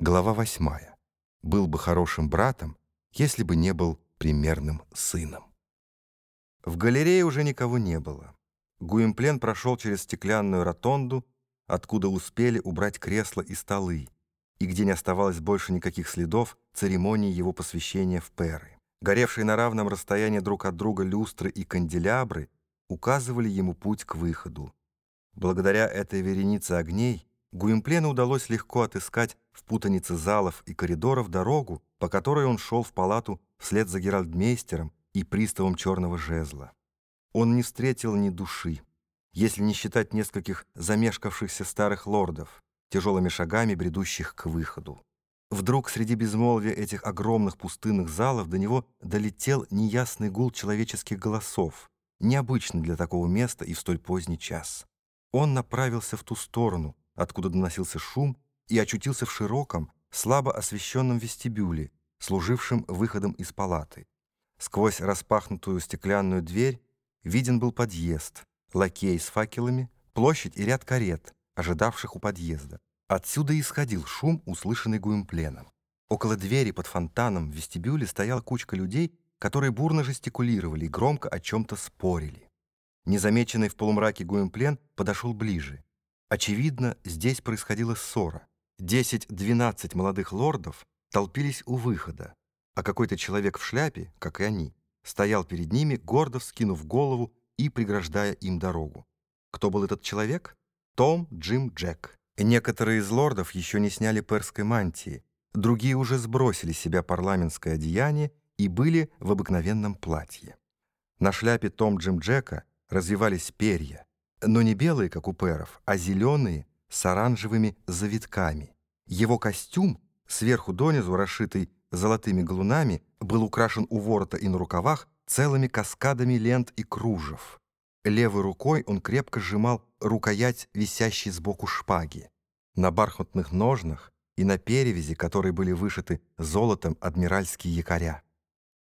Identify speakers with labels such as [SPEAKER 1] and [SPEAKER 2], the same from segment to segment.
[SPEAKER 1] Глава восьмая. Был бы хорошим братом, если бы не был примерным сыном. В галерее уже никого не было. Гуимплен прошел через стеклянную ротонду, откуда успели убрать кресла и столы, и где не оставалось больше никаких следов церемонии его посвящения в перы. Горевшие на равном расстоянии друг от друга люстры и канделябры указывали ему путь к выходу. Благодаря этой веренице огней Гуимплену удалось легко отыскать в путанице залов и коридоров дорогу, по которой он шел в палату вслед за геральдмейстером и приставом черного жезла. Он не встретил ни души, если не считать нескольких замешкавшихся старых лордов, тяжелыми шагами бредущих к выходу. Вдруг среди безмолвия этих огромных пустынных залов до него долетел неясный гул человеческих голосов, необычный для такого места и в столь поздний час. Он направился в ту сторону, откуда доносился шум, и очутился в широком, слабо освещенном вестибюле, служившем выходом из палаты. Сквозь распахнутую стеклянную дверь виден был подъезд, лакей с факелами, площадь и ряд карет, ожидавших у подъезда. Отсюда исходил шум, услышанный Гуимпленом. Около двери под фонтаном в вестибюле стояла кучка людей, которые бурно жестикулировали и громко о чем-то спорили. Незамеченный в полумраке Гуимплен подошел ближе. Очевидно, здесь происходила ссора. Десять-двенадцать молодых лордов толпились у выхода, а какой-то человек в шляпе, как и они, стоял перед ними, гордо вскинув голову и преграждая им дорогу. Кто был этот человек? Том Джим Джек. Некоторые из лордов еще не сняли перской мантии, другие уже сбросили с себя парламентское одеяние и были в обыкновенном платье. На шляпе Том Джим Джека развивались перья, но не белые, как у перов, а зеленые с оранжевыми завитками. Его костюм, сверху донизу расшитый золотыми галунами, был украшен у ворота и на рукавах целыми каскадами лент и кружев. Левой рукой он крепко сжимал рукоять, висящей сбоку шпаги. На бархатных ножнах и на перевязи, которые были вышиты золотом адмиральские якоря.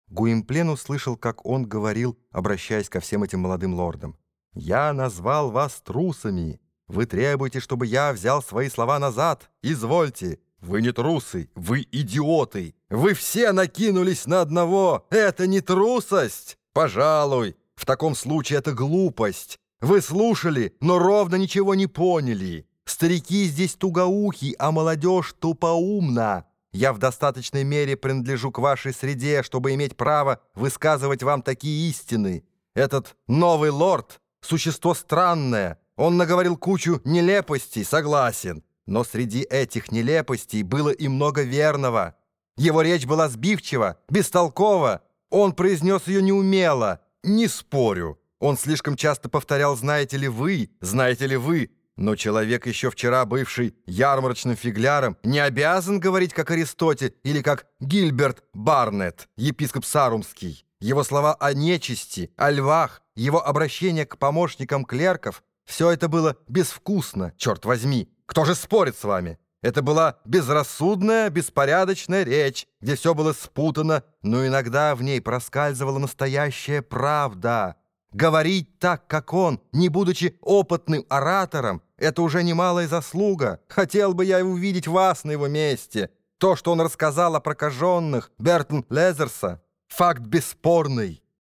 [SPEAKER 1] Гуимплен услышал, как он говорил, обращаясь ко всем этим молодым лордам. «Я назвал вас трусами. Вы требуете, чтобы я взял свои слова назад. Извольте. Вы не трусы, вы идиоты. Вы все накинулись на одного. Это не трусость. Пожалуй, в таком случае это глупость. Вы слушали, но ровно ничего не поняли. Старики здесь тугоухи, а молодежь тупоумна. Я в достаточной мере принадлежу к вашей среде, чтобы иметь право высказывать вам такие истины. Этот новый лорд Существо странное. Он наговорил кучу нелепостей, согласен. Но среди этих нелепостей было и много верного. Его речь была сбивчива, бестолкова. Он произнес ее неумело. Не спорю. Он слишком часто повторял «знаете ли вы», «знаете ли вы». Но человек, еще вчера бывший ярмарочным фигляром, не обязан говорить как Аристотель или как Гильберт Барнетт, епископ Сарумский. Его слова о нечисти, о львах, его обращение к помощникам клерков — все это было безвкусно, черт возьми. Кто же спорит с вами? Это была безрассудная, беспорядочная речь, где все было спутано, но иногда в ней проскальзывала настоящая правда. Говорить так, как он, не будучи опытным оратором, это уже немалая заслуга. Хотел бы я увидеть вас на его месте. То, что он рассказал о прокаженных Бертон Лезерса, факт бесспорный.